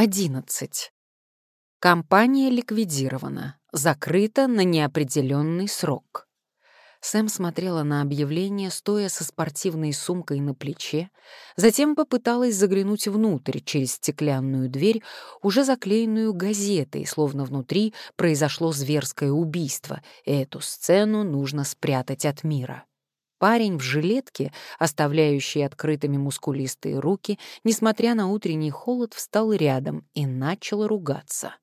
11. Компания ликвидирована, закрыта на неопределенный срок. Сэм смотрела на объявление, стоя со спортивной сумкой на плече, затем попыталась заглянуть внутрь через стеклянную дверь, уже заклеенную газетой, словно внутри произошло зверское убийство, и эту сцену нужно спрятать от мира. Парень в жилетке, оставляющий открытыми мускулистые руки, несмотря на утренний холод, встал рядом и начал ругаться.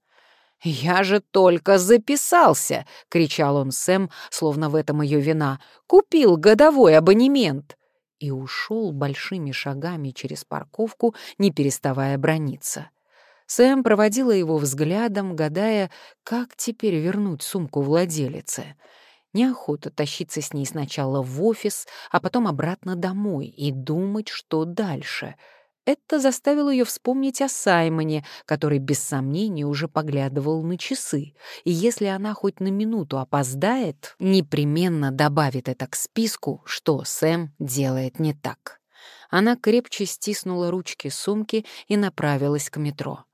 «Я же только записался!» — кричал он Сэм, словно в этом ее вина. «Купил годовой абонемент!» И ушел большими шагами через парковку, не переставая брониться. Сэм проводила его взглядом, гадая, как теперь вернуть сумку владелице. Неохота тащиться с ней сначала в офис, а потом обратно домой и думать, что дальше. Это заставило ее вспомнить о Саймоне, который без сомнения уже поглядывал на часы, и если она хоть на минуту опоздает, непременно добавит это к списку, что Сэм делает не так. Она крепче стиснула ручки сумки и направилась к метро.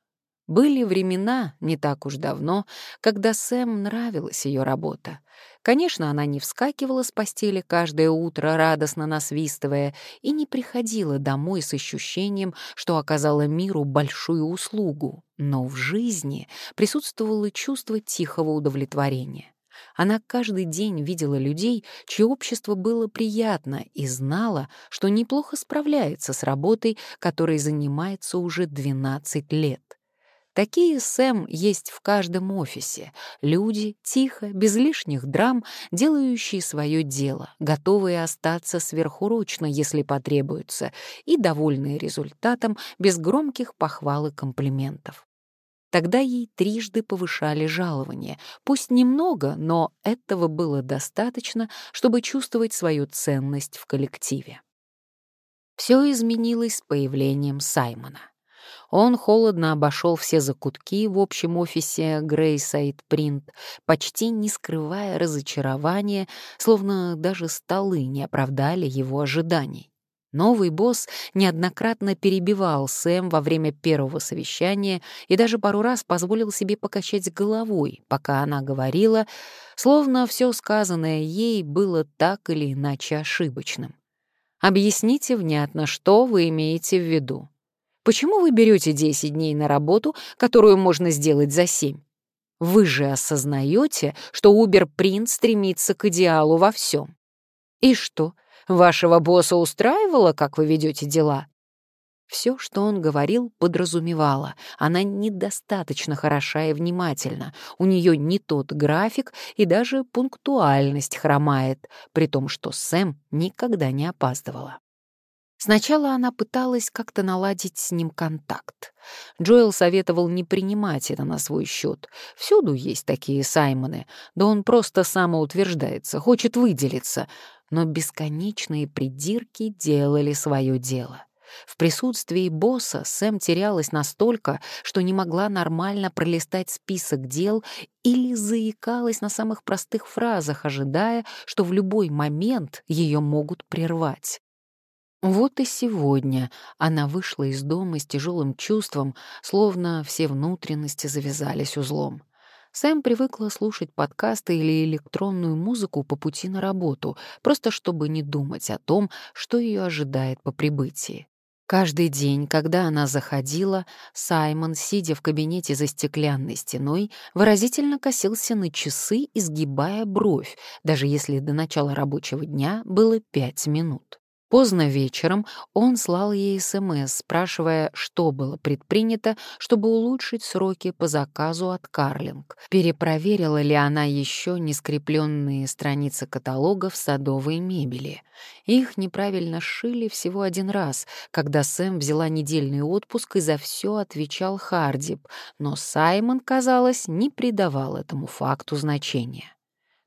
Были времена, не так уж давно, когда Сэм нравилась ее работа. Конечно, она не вскакивала с постели каждое утро, радостно насвистывая, и не приходила домой с ощущением, что оказала миру большую услугу, но в жизни присутствовало чувство тихого удовлетворения. Она каждый день видела людей, чье общество было приятно, и знала, что неплохо справляется с работой, которой занимается уже 12 лет. Такие Сэм есть в каждом офисе. Люди, тихо, без лишних драм, делающие свое дело, готовые остаться сверхурочно, если потребуется, и довольные результатом, без громких похвал и комплиментов. Тогда ей трижды повышали жалование, пусть немного, но этого было достаточно, чтобы чувствовать свою ценность в коллективе. Все изменилось с появлением Саймона. Он холодно обошел все закутки в общем офисе Грейсайд Принт, почти не скрывая разочарования, словно даже столы не оправдали его ожиданий. Новый босс неоднократно перебивал Сэм во время первого совещания и даже пару раз позволил себе покачать головой, пока она говорила, словно все сказанное ей было так или иначе ошибочным. «Объясните внятно, что вы имеете в виду. Почему вы берете 10 дней на работу, которую можно сделать за 7? Вы же осознаете, что Print стремится к идеалу во всем. И что, вашего босса устраивало, как вы ведете дела? Все, что он говорил, подразумевало. Она недостаточно хороша и внимательна. У нее не тот график, и даже пунктуальность хромает, при том, что Сэм никогда не опаздывала. Сначала она пыталась как-то наладить с ним контакт. Джоэл советовал не принимать это на свой счет. Всюду есть такие Саймоны, да он просто самоутверждается, хочет выделиться. Но бесконечные придирки делали свое дело. В присутствии босса Сэм терялась настолько, что не могла нормально пролистать список дел или заикалась на самых простых фразах, ожидая, что в любой момент ее могут прервать. Вот и сегодня она вышла из дома с тяжелым чувством, словно все внутренности завязались узлом. Сэм привыкла слушать подкасты или электронную музыку по пути на работу, просто чтобы не думать о том, что ее ожидает по прибытии. Каждый день, когда она заходила, Саймон, сидя в кабинете за стеклянной стеной, выразительно косился на часы, изгибая бровь, даже если до начала рабочего дня было пять минут. Поздно вечером он слал ей СМС, спрашивая, что было предпринято, чтобы улучшить сроки по заказу от Карлинг. Перепроверила ли она еще не скрепленные страницы каталогов садовой мебели. Их неправильно шили всего один раз, когда Сэм взяла недельный отпуск и за все отвечал Хардип, но Саймон, казалось, не придавал этому факту значения.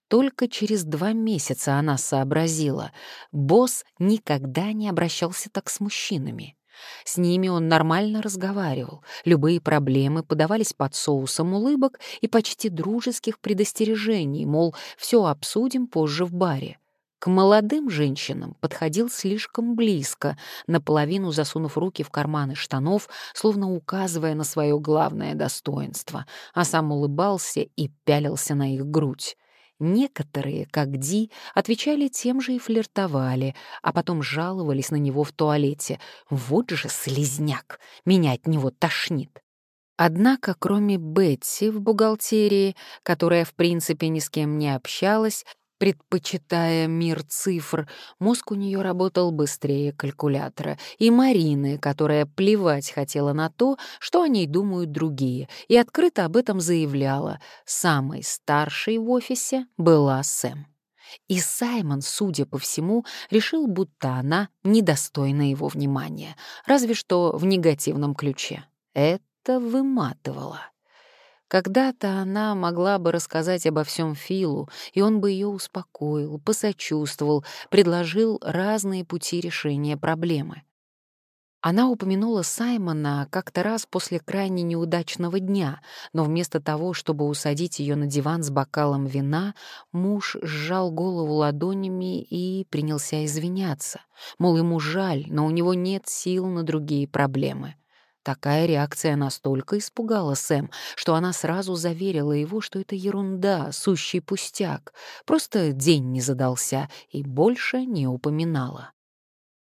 Только через два месяца она сообразила, босс никогда не обращался так с мужчинами. С ними он нормально разговаривал, любые проблемы подавались под соусом улыбок и почти дружеских предостережений, мол, все обсудим позже в баре. к молодым женщинам подходил слишком близко, наполовину засунув руки в карманы штанов, словно указывая на свое главное достоинство, а сам улыбался и пялился на их грудь. Некоторые, как Ди, отвечали тем же и флиртовали, а потом жаловались на него в туалете. «Вот же слезняк! Меня от него тошнит!» Однако, кроме Бетси в бухгалтерии, которая в принципе ни с кем не общалась, предпочитая мир цифр, мозг у нее работал быстрее калькулятора, и Марины, которая плевать хотела на то, что о ней думают другие, и открыто об этом заявляла, самой старшей в офисе была Сэм. И Саймон, судя по всему, решил, будто она недостойна его внимания, разве что в негативном ключе. Это выматывало. Когда-то она могла бы рассказать обо всем Филу, и он бы ее успокоил, посочувствовал, предложил разные пути решения проблемы. Она упомянула Саймона как-то раз после крайне неудачного дня, но вместо того, чтобы усадить ее на диван с бокалом вина, муж сжал голову ладонями и принялся извиняться. Мол, ему жаль, но у него нет сил на другие проблемы. Такая реакция настолько испугала Сэм, что она сразу заверила его, что это ерунда, сущий пустяк, просто день не задался и больше не упоминала.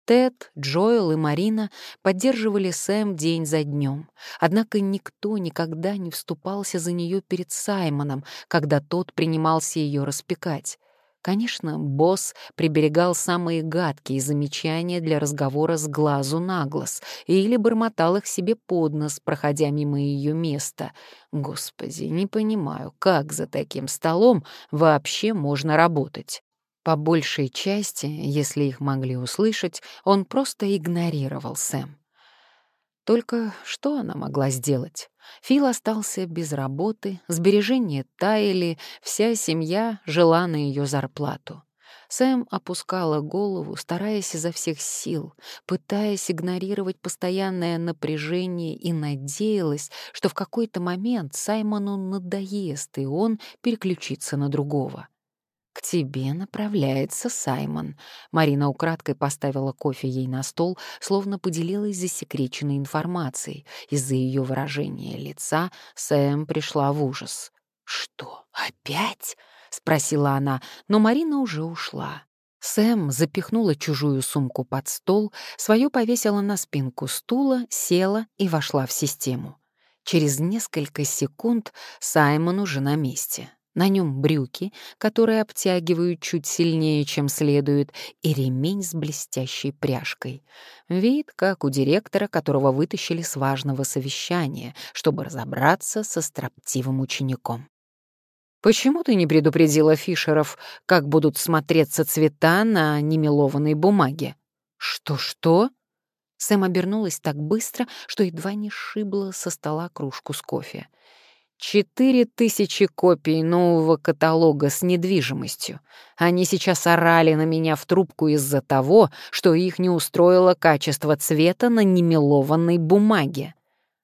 Тед, Джоэл и Марина поддерживали Сэм день за днем, однако никто никогда не вступался за нее перед Саймоном, когда тот принимался ее распекать. Конечно, босс приберегал самые гадкие замечания для разговора с глазу на глаз или бормотал их себе под нос, проходя мимо ее места. Господи, не понимаю, как за таким столом вообще можно работать? По большей части, если их могли услышать, он просто игнорировал Сэм. Только что она могла сделать? Фил остался без работы, сбережения таяли, вся семья жила на ее зарплату. Сэм опускала голову, стараясь изо всех сил, пытаясь игнорировать постоянное напряжение и надеялась, что в какой-то момент Саймону надоест, и он переключится на другого. «К тебе направляется Саймон». Марина украдкой поставила кофе ей на стол, словно поделилась засекреченной информацией. Из-за ее выражения лица Сэм пришла в ужас. «Что, опять?» — спросила она, но Марина уже ушла. Сэм запихнула чужую сумку под стол, свою повесила на спинку стула, села и вошла в систему. Через несколько секунд Саймон уже на месте. На нем брюки, которые обтягивают чуть сильнее, чем следует, и ремень с блестящей пряжкой. Вид, как у директора, которого вытащили с важного совещания, чтобы разобраться со строптивым учеником. «Почему ты не предупредила Фишеров, как будут смотреться цвета на немелованной бумаге?» «Что-что?» Сэм обернулась так быстро, что едва не шибла со стола кружку с кофе. Тысячи копий нового каталога с недвижимостью. Они сейчас орали на меня в трубку из-за того, что их не устроило качество цвета на немелованной бумаге.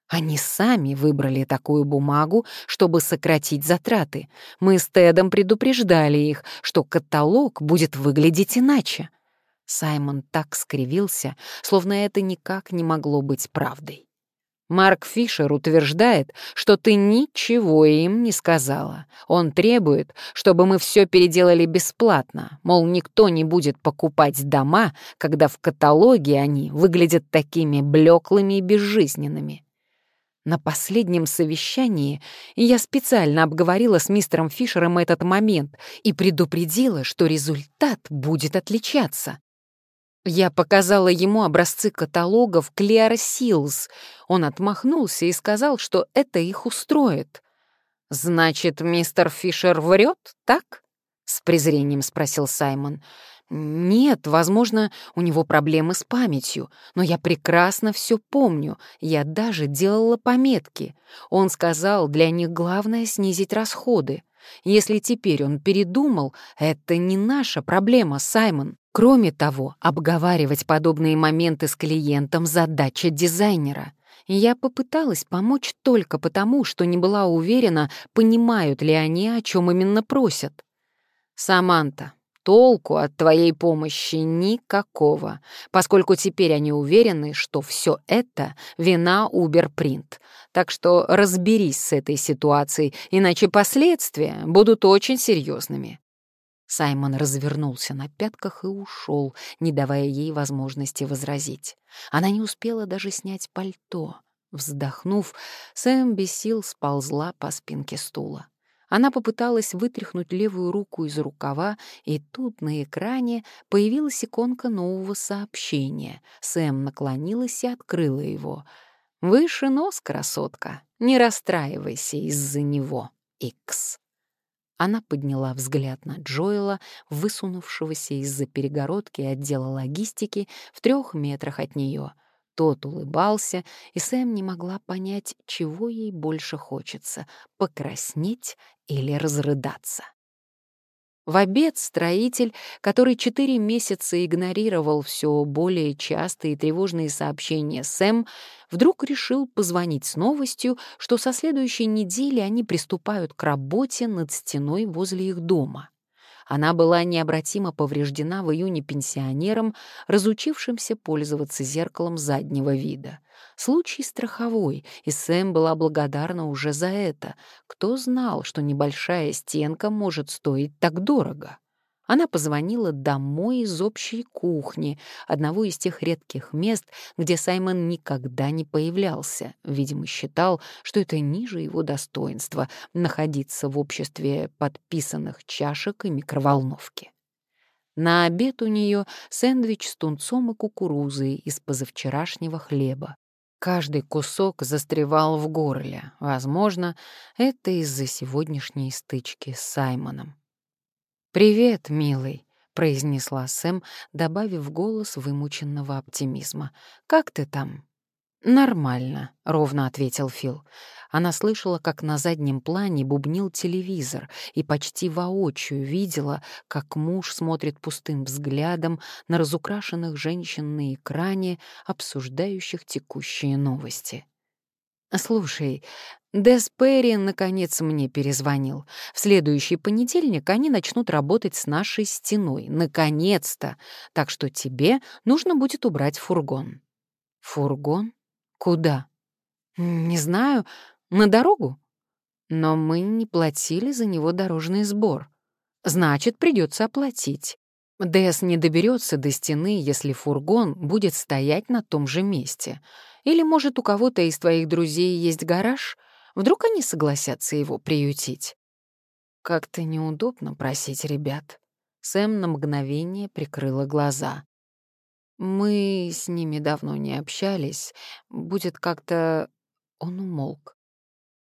Они сами выбрали такую бумагу, чтобы сократить затраты. Мы с Тедом предупреждали их, что каталог будет выглядеть иначе. Саймон так скривился, словно это никак не могло быть правдой. Марк Фишер утверждает, что ты ничего им не сказала. Он требует, чтобы мы все переделали бесплатно, мол, никто не будет покупать дома, когда в каталоге они выглядят такими блеклыми и безжизненными. На последнем совещании я специально обговорила с мистером Фишером этот момент и предупредила, что результат будет отличаться. Я показала ему образцы каталогов Клеар Силз. Он отмахнулся и сказал, что это их устроит. «Значит, мистер Фишер врет, так?» — с презрением спросил Саймон. «Нет, возможно, у него проблемы с памятью, но я прекрасно все помню, я даже делала пометки. Он сказал, для них главное снизить расходы. Если теперь он передумал, это не наша проблема, Саймон. Кроме того, обговаривать подобные моменты с клиентом — задача дизайнера. Я попыталась помочь только потому, что не была уверена, понимают ли они, о чем именно просят. «Саманта, толку от твоей помощи никакого, поскольку теперь они уверены, что все это вина Уберпринт. Так что разберись с этой ситуацией, иначе последствия будут очень серьезными. Саймон развернулся на пятках и ушел, не давая ей возможности возразить. Она не успела даже снять пальто. Вздохнув, Сэм без сил сползла по спинке стула. Она попыталась вытряхнуть левую руку из рукава, и тут на экране появилась иконка нового сообщения. Сэм наклонилась и открыла его. «Выше нос, красотка, не расстраивайся из-за него, Икс». Она подняла взгляд на Джоэла, высунувшегося из-за перегородки отдела логистики в трех метрах от нее. Тот улыбался, и Сэм не могла понять, чего ей больше хочется — покраснеть или разрыдаться. В обед строитель, который четыре месяца игнорировал все более частые тревожные сообщения Сэм, вдруг решил позвонить с новостью, что со следующей недели они приступают к работе над стеной возле их дома. Она была необратимо повреждена в июне пенсионером, разучившимся пользоваться зеркалом заднего вида. Случай страховой, и Сэм была благодарна уже за это. Кто знал, что небольшая стенка может стоить так дорого? Она позвонила домой из общей кухни, одного из тех редких мест, где Саймон никогда не появлялся. Видимо, считал, что это ниже его достоинства — находиться в обществе подписанных чашек и микроволновки. На обед у нее сэндвич с тунцом и кукурузой из позавчерашнего хлеба. Каждый кусок застревал в горле. Возможно, это из-за сегодняшней стычки с Саймоном. «Привет, милый», — произнесла Сэм, добавив голос вымученного оптимизма. «Как ты там?» «Нормально», — ровно ответил Фил. Она слышала, как на заднем плане бубнил телевизор и почти воочию видела, как муж смотрит пустым взглядом на разукрашенных женщин на экране, обсуждающих текущие новости. «Слушай, Дес Перри наконец мне перезвонил. В следующий понедельник они начнут работать с нашей стеной. Наконец-то! Так что тебе нужно будет убрать фургон». «Фургон? Куда?» «Не знаю. На дорогу?» «Но мы не платили за него дорожный сбор. Значит, придется оплатить. Дэс не доберется до стены, если фургон будет стоять на том же месте. Или, может, у кого-то из твоих друзей есть гараж? Вдруг они согласятся его приютить? Как-то неудобно просить ребят. Сэм на мгновение прикрыла глаза. Мы с ними давно не общались. Будет как-то... Он умолк.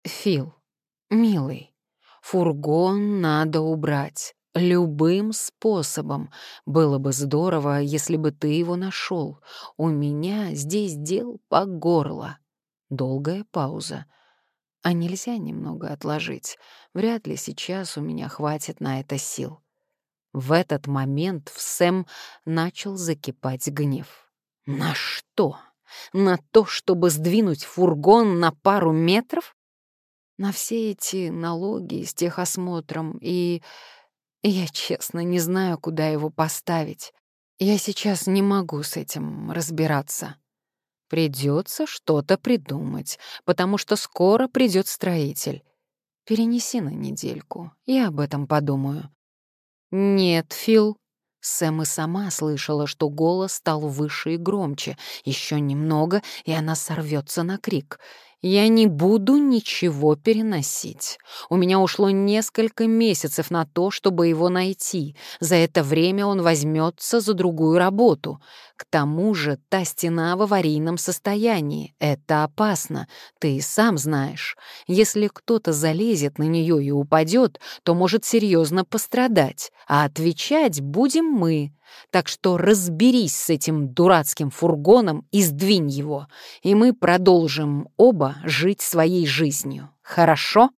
Фил, милый, фургон надо убрать. Любым способом. Было бы здорово, если бы ты его нашел. У меня здесь дел по горло. Долгая пауза. А нельзя немного отложить. Вряд ли сейчас у меня хватит на это сил. В этот момент в Сэм начал закипать гнев. На что? На то, чтобы сдвинуть фургон на пару метров? На все эти налоги с техосмотром и я честно не знаю, куда его поставить. Я сейчас не могу с этим разбираться. Придется что-то придумать, потому что скоро придет строитель. Перенеси на недельку, я об этом подумаю. Нет, Фил. Сэм и сама слышала, что голос стал выше и громче. Еще немного, и она сорвется на крик. Я не буду ничего переносить. У меня ушло несколько месяцев на то, чтобы его найти. За это время он возьмется за другую работу. К тому же та стена в аварийном состоянии. Это опасно. Ты сам знаешь. Если кто-то залезет на нее и упадет, то может серьезно пострадать. А отвечать будем мы. Так что разберись с этим дурацким фургоном и сдвинь его, и мы продолжим оба жить своей жизнью. Хорошо?»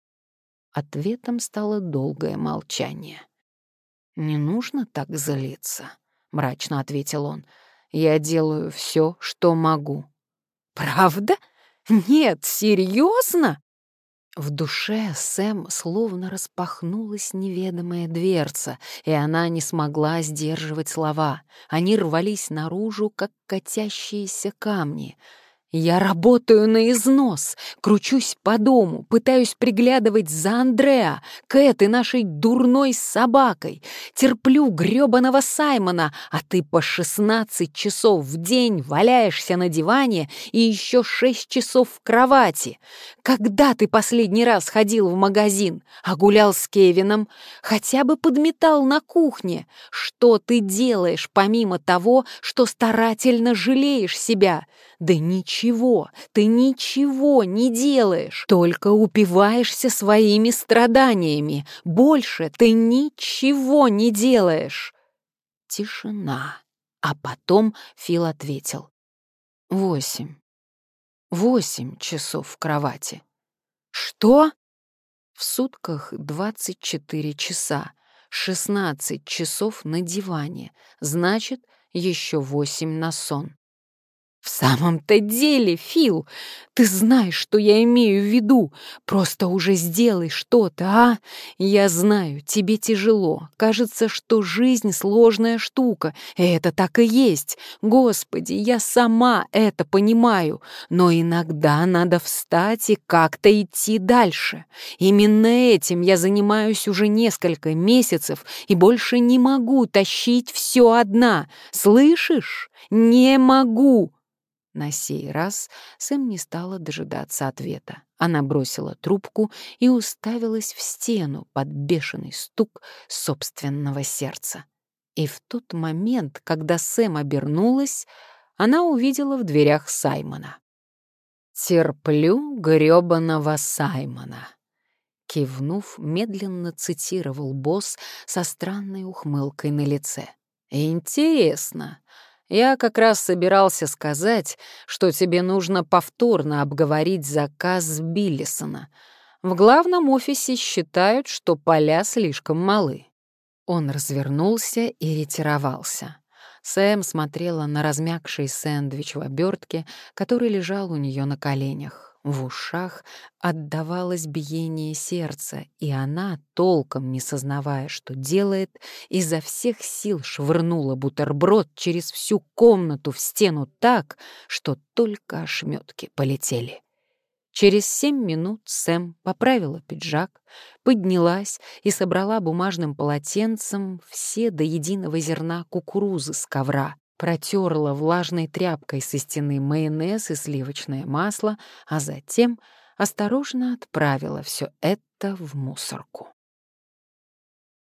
Ответом стало долгое молчание. «Не нужно так злиться», — мрачно ответил он. «Я делаю все, что могу». «Правда? Нет, серьезно?» В душе Сэм словно распахнулась неведомая дверца, и она не смогла сдерживать слова. Они рвались наружу, как катящиеся камни — я работаю на износ, кручусь по дому, пытаюсь приглядывать за Андреа, Кэт и нашей дурной собакой, терплю грёбаного Саймона, а ты по 16 часов в день валяешься на диване и еще 6 часов в кровати. Когда ты последний раз ходил в магазин, а гулял с Кевином, хотя бы подметал на кухне? Что ты делаешь помимо того, что старательно жалеешь себя? Да ничего, ты ничего не делаешь, только упиваешься своими страданиями. Больше ты ничего не делаешь. Тишина. А потом Фил ответил. Восемь. Восемь часов в кровати. Что? В сутках двадцать четыре часа. шестнадцать часов на диване. Значит, еще восемь на сон. «В самом-то деле, Фил, ты знаешь, что я имею в виду. Просто уже сделай что-то, а? Я знаю, тебе тяжело. Кажется, что жизнь — сложная штука. И это так и есть. Господи, я сама это понимаю. Но иногда надо встать и как-то идти дальше. Именно этим я занимаюсь уже несколько месяцев и больше не могу тащить все одна. Слышишь? Не могу!» На сей раз Сэм не стала дожидаться ответа. Она бросила трубку и уставилась в стену под бешеный стук собственного сердца. И в тот момент, когда Сэм обернулась, она увидела в дверях Саймона. «Терплю грёбаного Саймона», — кивнув, медленно цитировал босс со странной ухмылкой на лице. «Интересно, я как раз собирался сказать, что тебе нужно повторно обговорить заказ Биллисона. В главном офисе считают, что поля слишком малы. Он развернулся и ретировался. Сэм смотрела на размягший сэндвич в обертке, который лежал у нее на коленях. В ушах отдавалось биение сердца, и она, толком не сознавая, что делает, изо всех сил швырнула бутерброд через всю комнату в стену так, что только ошметки полетели. Через семь минут Сэм поправила пиджак, поднялась и собрала бумажным полотенцем все до единого зерна кукурузы с ковра, протерла влажной тряпкой со стены майонез и сливочное масло, а затем осторожно отправила все это в мусорку.